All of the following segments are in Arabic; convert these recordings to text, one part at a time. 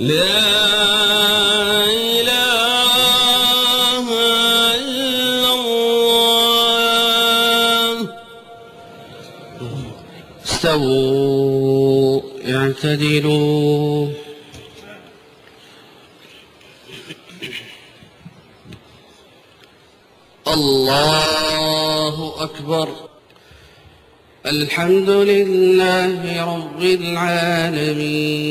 لا إله إلا الله. استووا اعتدلوا. الله أكبر. الحمد لله رب العالمين.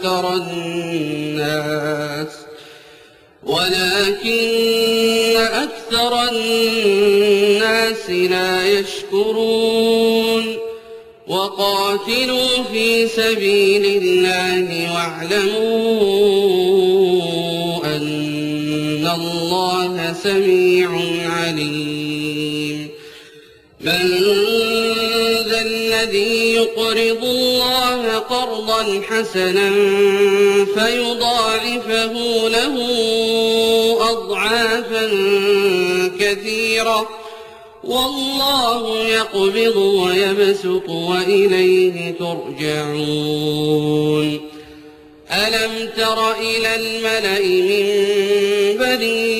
أكثر الناس ولكن أكثر الناس لا يشكرون. وقاتلوا في سبيل الله واعلموا أن الله سميع عليم. من الذي يقرض الله قرضا حسنا فيضاعفه له أضعافا كثيرة. والله يقبض ويبسط وإليه ترجعون. ألم تر إلى الملأ من بني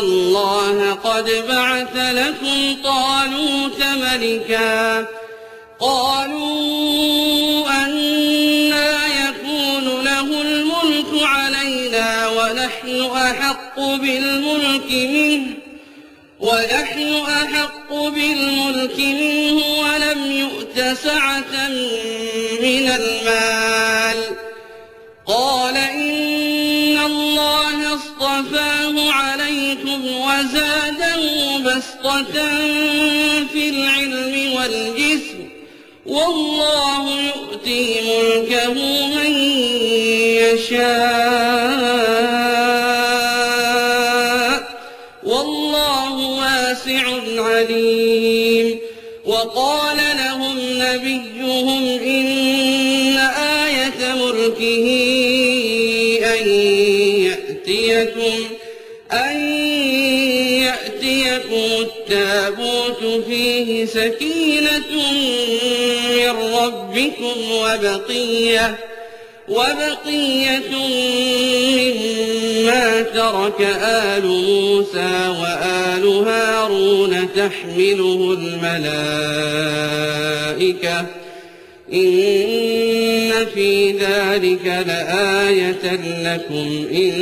الله قد بعث لكم طالوت ملكا. قالوا أنا يكون له الملك علينا ونحن أحق بالملك منه ونحن أحق بالملك منه ولم يؤت سعة من المال. قال إن اصطفاه عليكم وزاده بسطة في العلم والجسم والله يؤتي ملكه من يشاء. والله واسع عليم. وقال لهم نبيهم إن آية ملكه فيه سكينة من ربكم وبقية وبقية مما ترك آل موسى وآل هارون تحمله الملائكة. إن في ذلك لآية لكم إن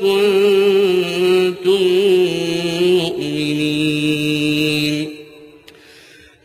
كنتم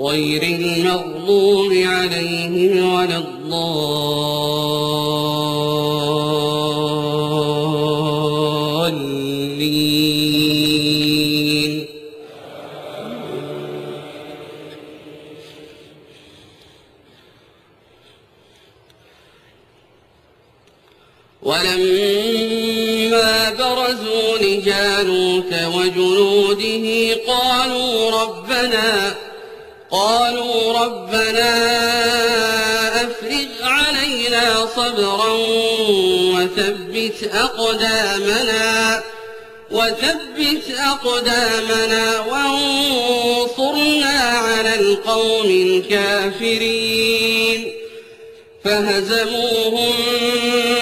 غير المغضوب عليهم ولا الضالين. ولما برزوا لجالوت وجنوده قالوا ربنا قالوا ربنا أفرغ علينا صبرا وثبت أقدامنا وثبت أقدامنا وانصرنا على القوم الكافرين. فهزموهم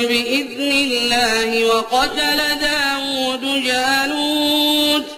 بإذن الله وقتل داود جالوت.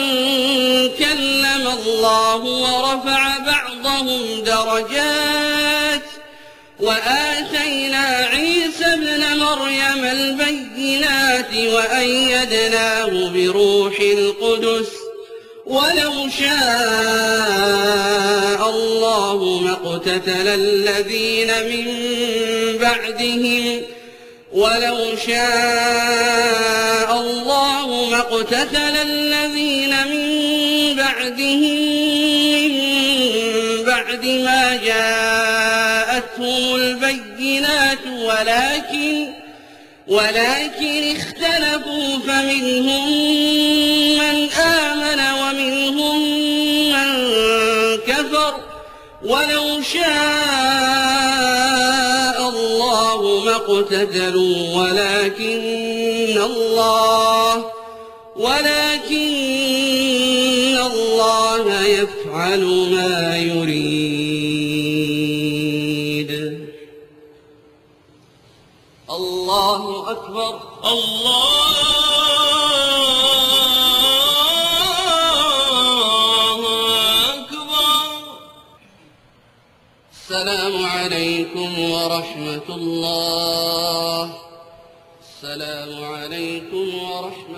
الله ورفع بعضهم درجات وآتينا عيسى ابن مريم البينات وأيدناه بروح القدس ولو شاء الله ما اقتتل الذين من بعدهم ولو شاء الله ما اقتتل الذين من بعدهم من بعد ما جاءتهم البينات ولكن ولكن اختلفوا فمنهم من آمن ومنهم من كفر. ولو شاء الله ما اقتتلوا ولكن الله ولكن الله يفعل ما يريد. الله أكبر. الله السلام عليكم ورحمة الله. السلام عليكم ورحمة